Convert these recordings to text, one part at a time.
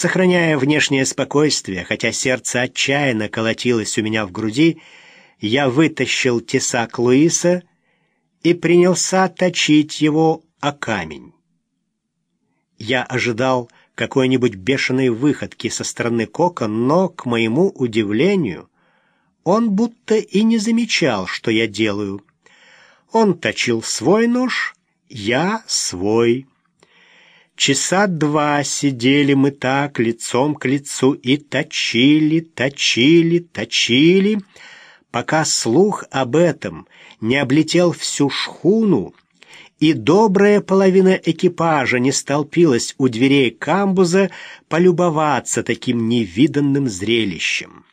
Сохраняя внешнее спокойствие, хотя сердце отчаянно колотилось у меня в груди, я вытащил тесак Луиса и принялся точить его о камень. Я ожидал какой-нибудь бешеной выходки со стороны Кока, но, к моему удивлению, он будто и не замечал, что я делаю. Он точил свой нож, я свой. Часа два сидели мы так, лицом к лицу, и точили, точили, точили, пока слух об этом не облетел всю шхуну, и добрая половина экипажа не столпилась у дверей камбуза полюбоваться таким невиданным зрелищем.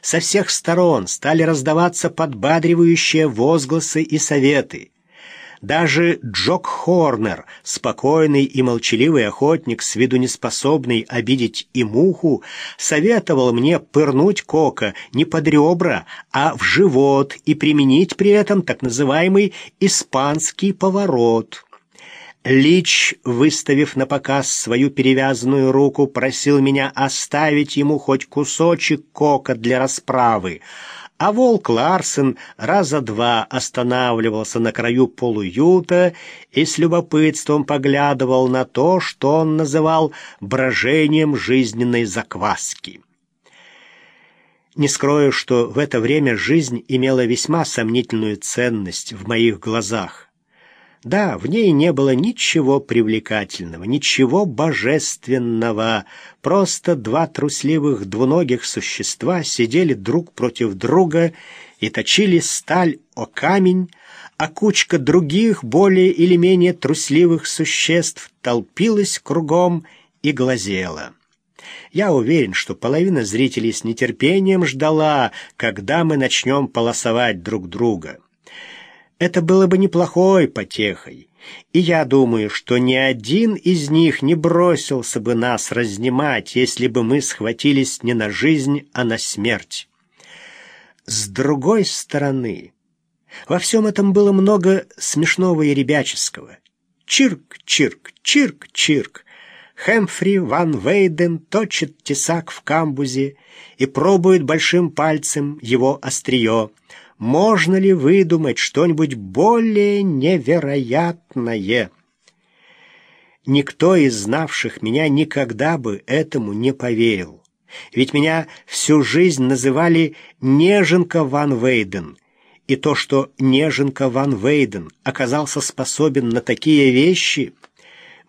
Со всех сторон стали раздаваться подбадривающие возгласы и советы. Даже Джок Хорнер, спокойный и молчаливый охотник, с виду неспособный обидеть и муху, советовал мне пырнуть кока не под ребра, а в живот и применить при этом так называемый «испанский поворот». Лич, выставив на показ свою перевязанную руку, просил меня оставить ему хоть кусочек кока для расправы, а волк Ларсен раза два останавливался на краю полуюта и с любопытством поглядывал на то, что он называл брожением жизненной закваски. Не скрою, что в это время жизнь имела весьма сомнительную ценность в моих глазах. Да, в ней не было ничего привлекательного, ничего божественного. Просто два трусливых двуногих существа сидели друг против друга и точили сталь о камень, а кучка других, более или менее трусливых существ толпилась кругом и глазела. Я уверен, что половина зрителей с нетерпением ждала, когда мы начнем полосовать друг друга. Это было бы неплохой потехой, и я думаю, что ни один из них не бросился бы нас разнимать, если бы мы схватились не на жизнь, а на смерть. С другой стороны, во всем этом было много смешного и ребяческого. Чирк, чирк, чирк, чирк. Хэмфри Ван Вейден точит тесак в камбузе и пробует большим пальцем его острие — можно ли выдумать что-нибудь более невероятное? Никто из знавших меня никогда бы этому не поверил. Ведь меня всю жизнь называли Неженка Ван Вейден. И то, что Неженка Ван Вейден оказался способен на такие вещи,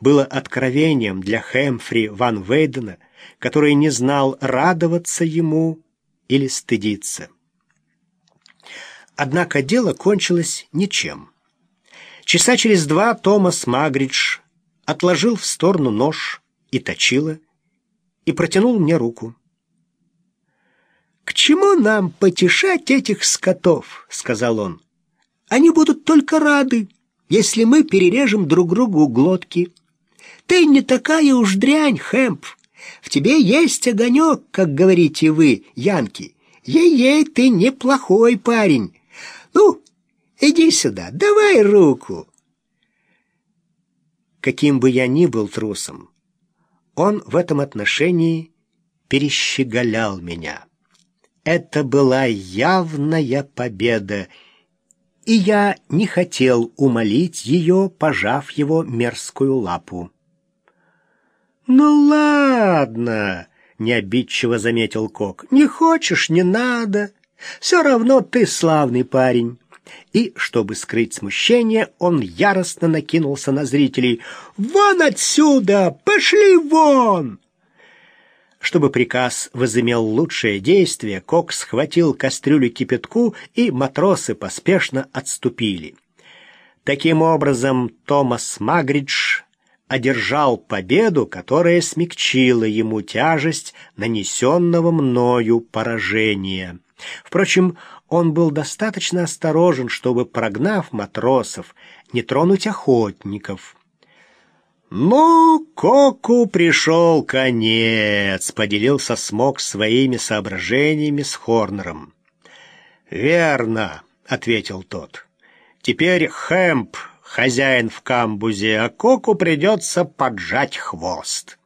было откровением для Хэмфри Ван Вейдена, который не знал, радоваться ему или стыдиться. Однако дело кончилось ничем. Часа через два Томас Магридж отложил в сторону нож и точило и протянул мне руку. «К чему нам потешать этих скотов?» — сказал он. «Они будут только рады, если мы перережем друг другу глотки. Ты не такая уж дрянь, Хэмп. В тебе есть огонек, как говорите вы, янки. Ей-ей, ты неплохой парень. Ну, иди сюда, давай руку. Каким бы я ни был трусом, он в этом отношении перещеголял меня. Это была явная победа, и я не хотел умолить ее, пожав его мерзкую лапу. «Ну ладно», — необидчиво заметил Кок, — «не хочешь — не надо». Все равно ты славный парень». И, чтобы скрыть смущение, он яростно накинулся на зрителей. «Вон отсюда! Пошли вон!» Чтобы приказ возымел лучшее действие, Кок схватил кастрюлю кипятку, и матросы поспешно отступили. Таким образом, Томас Магридж одержал победу, которая смягчила ему тяжесть нанесенного мною поражения. Впрочем, он был достаточно осторожен, чтобы, прогнав матросов, не тронуть охотников. «Ну, Коку пришел конец», — поделился Смок своими соображениями с Хорнером. «Верно», — ответил тот. «Теперь Хэмп хозяин в камбузе, а Коку придется поджать хвост».